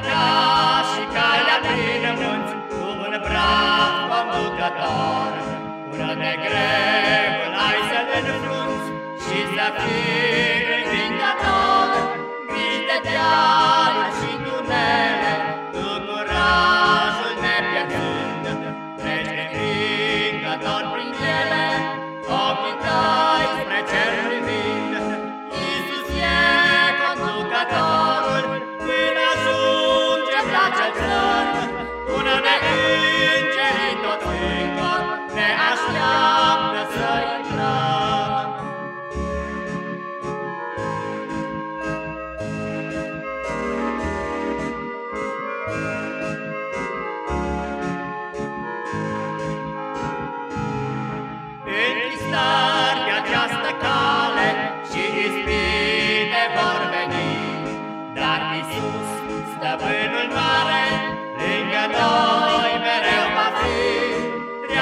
pleca și calea prin munți Cu un brav conducător Până de greu ai să-l înfrunți Și să fii God.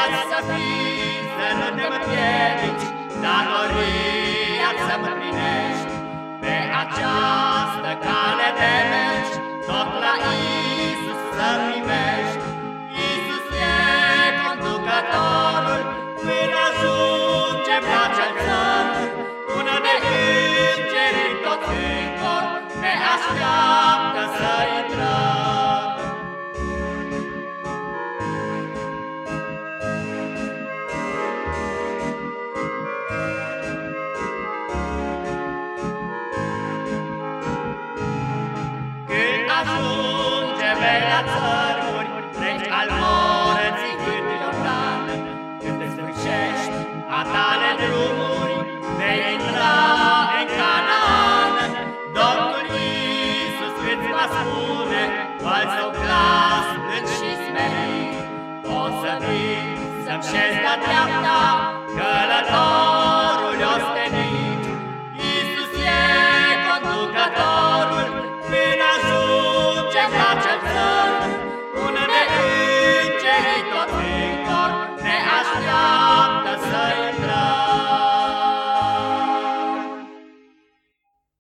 Trebuie să fii, să nu te împiedici, datoria să-mi împlinești. Pe această ajunge pe la țărmuri, Treci al morții cât Iordan, Când îți sfârșești a tale drumuri, Vei intra în Canaan. Domnul Iisus îți va spune, Cu al său glas plâns și smerit, O să vii să-mi șezi la dreapta,